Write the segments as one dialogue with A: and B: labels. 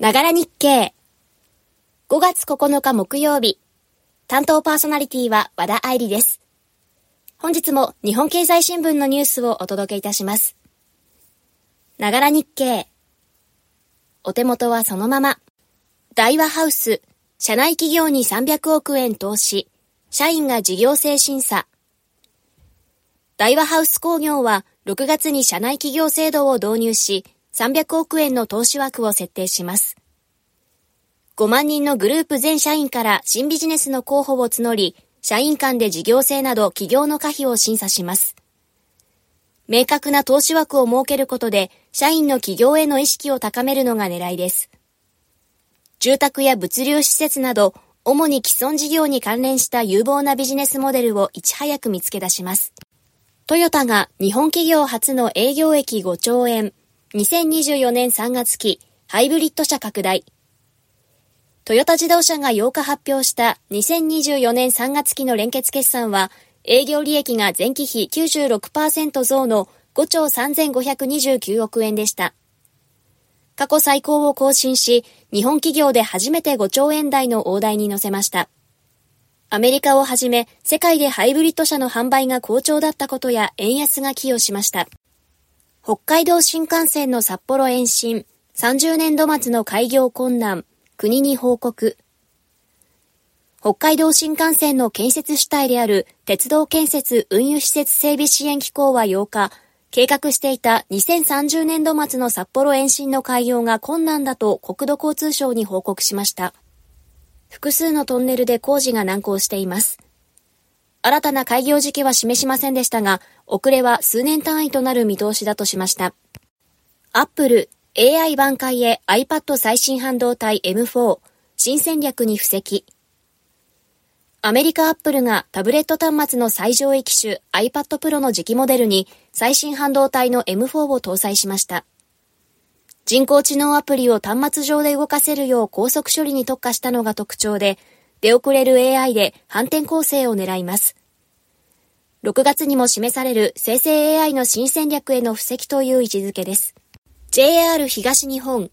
A: ながら日経。5月9日木曜日。担当パーソナリティは和田愛理です。本日も日本経済新聞のニュースをお届けいたします。ながら日経。お手元はそのまま。大和ハウス、社内企業に300億円投資。社員が事業性審査。大和ハウス工業は6月に社内企業制度を導入し、300億円の投資枠を設定します。5万人のグループ全社員から新ビジネスの候補を募り、社員間で事業性など企業の可否を審査します。明確な投資枠を設けることで、社員の企業への意識を高めるのが狙いです。住宅や物流施設など、主に既存事業に関連した有望なビジネスモデルをいち早く見つけ出します。トヨタが日本企業初の営業益5兆円、2024年3月期、ハイブリッド車拡大。トヨタ自動車が8日発表した2024年3月期の連結決算は、営業利益が前期比96%増の5兆3529億円でした。過去最高を更新し、日本企業で初めて5兆円台の大台に乗せました。アメリカをはじめ、世界でハイブリッド車の販売が好調だったことや円安が寄与しました。北海道新幹線の札幌延伸、30年度末の開業困難、国に報告。北海道新幹線の建設主体である鉄道建設運輸施設整備支援機構は8日、計画していた2030年度末の札幌延伸の開業が困難だと国土交通省に報告しました。複数のトンネルで工事が難航しています。新たな開業時期は示しませんでしたが、遅れは数年単位となる見通しだとしました。アップル AI 挽回へ iPad 最新半導体 M4 新戦略に布石。アメリカアップルがタブレット端末の最上位機種 iPad Pro の次期モデルに最新半導体の M4 を搭載しました。人工知能アプリを端末上で動かせるよう高速処理に特化したのが特徴で、出遅れる AI で反転構成を狙います。6月にも示される生成 AI の新戦略への布石という位置づけです。JR 東日本、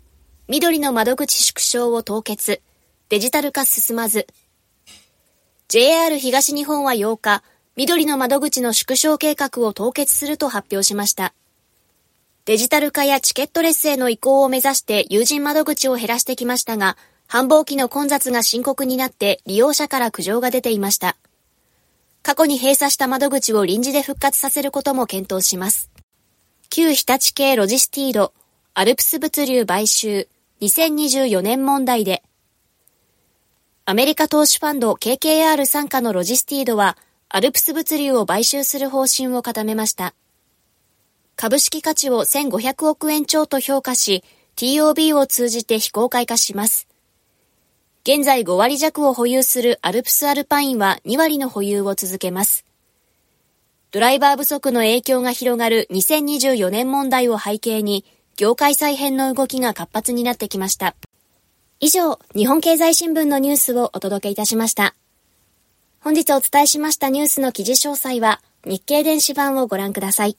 A: 緑の窓口縮小を凍結、デジタル化進まず。JR 東日本は8日、緑の窓口の縮小計画を凍結すると発表しました。デジタル化やチケットレスへの移行を目指して友人窓口を減らしてきましたが、繁忙期の混雑が深刻になって利用者から苦情が出ていました。過去に閉鎖した窓口を臨時で復活させることも検討します。旧日立系ロジスティード、アルプス物流買収、2024年問題で、アメリカ投資ファンド KKR 傘下のロジスティードは、アルプス物流を買収する方針を固めました。株式価値を1500億円超と評価し、TOB を通じて非公開化します。現在5割弱を保有するアルプスアルパインは2割の保有を続けます。ドライバー不足の影響が広がる2024年問題を背景に、業界再編の動きが活発になってきました。以上、日本経済新聞のニュースをお届けいたしました。本日お伝えしましたニュースの記事詳細は、日経電子版をご覧ください。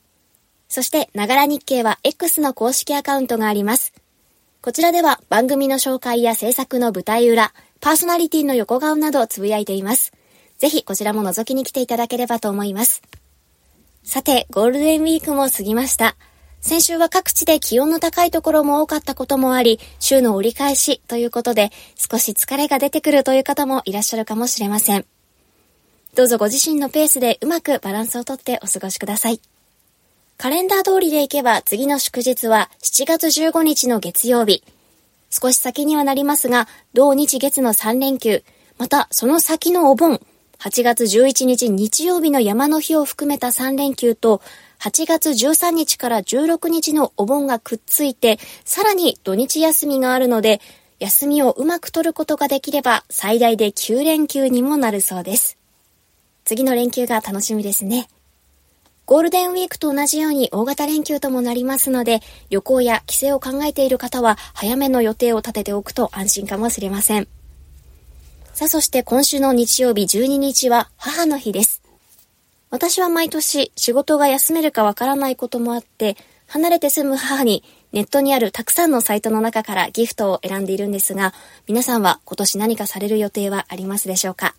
A: そして、ながら日経は X の公式アカウントがあります。こちらでは番組の紹介や制作の舞台裏、パーソナリティの横顔などをつぶやいています。ぜひこちらも覗きに来ていただければと思います。さて、ゴールデンウィークも過ぎました。先週は各地で気温の高いところも多かったこともあり、週の折り返しということで、少し疲れが出てくるという方もいらっしゃるかもしれません。どうぞご自身のペースでうまくバランスをとってお過ごしください。カレンダー通りでいけば次の祝日は7月15日の月曜日。少し先にはなりますが、同日月の3連休、またその先のお盆、8月11日日曜日の山の日を含めた3連休と、8月13日から16日のお盆がくっついて、さらに土日休みがあるので、休みをうまく取ることができれば最大で9連休にもなるそうです。次の連休が楽しみですね。ゴールデンウィークと同じように大型連休ともなりますので、旅行や帰省を考えている方は早めの予定を立てておくと安心かもしれません。さあ、そして今週の日曜日12日は母の日です。私は毎年仕事が休めるかわからないこともあって、離れて住む母にネットにあるたくさんのサイトの中からギフトを選んでいるんですが、皆さんは今年何かされる予定はありますでしょうか？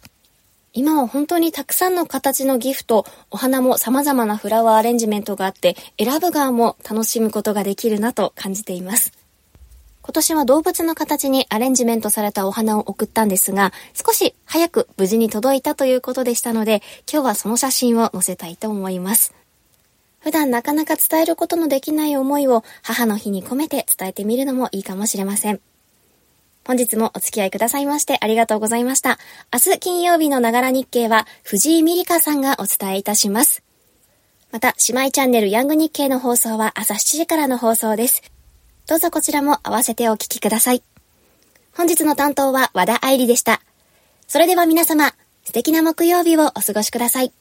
A: 今は本当にたくさんの形のギフト、お花も様々なフラワーアレンジメントがあって、選ぶ側も楽しむことができるなと感じています。今年は動物の形にアレンジメントされたお花を送ったんですが、少し早く無事に届いたということでしたので、今日はその写真を載せたいと思います。普段なかなか伝えることのできない思いを母の日に込めて伝えてみるのもいいかもしれません。本日もお付き合いくださいましてありがとうございました。明日金曜日のながら日経は藤井美里香さんがお伝えいたします。また、姉妹チャンネルヤング日経の放送は朝7時からの放送です。どうぞこちらも合わせてお聞きください。本日の担当は和田愛理でした。それでは皆様、素敵な木曜日をお過ごしください。